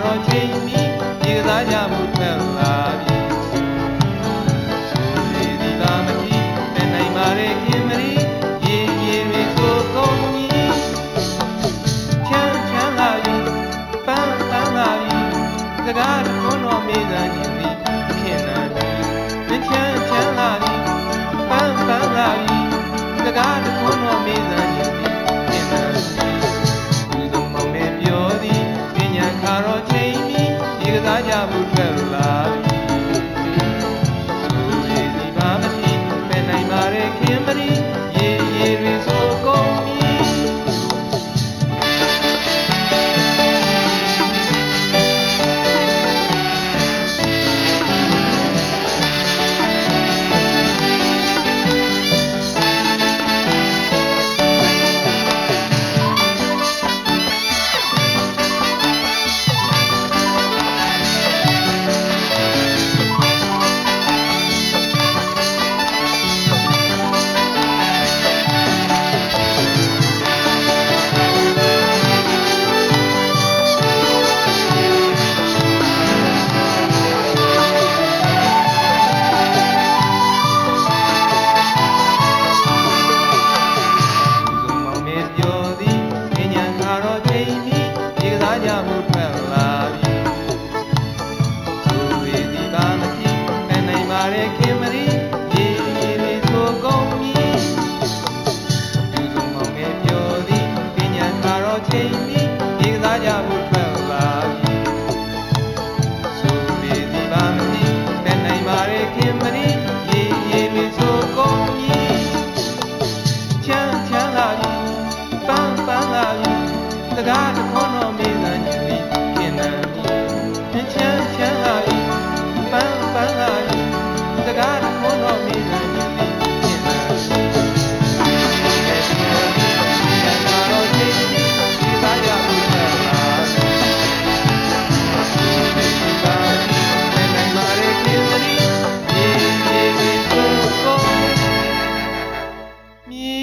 တော်ချိန်မီဒီကစားကြမှုထွက်လာပြီဆိုလေဒီသာမတိနဲ့နိုင်ပါရဲ့ခင်မရီရင်ရင်တွေဆိုကုန်ကြီးချမ်းချမ်းလာပြီပန်းပန်းလာပြီစကားတော်တော်မေးတာကြီးသည်ခင်နာပြီမချမ်း ရေရေမေဆိုကုန်ပြီချမ်းချမ်းလာပြီပန်းပန်းလာပြီတကား me.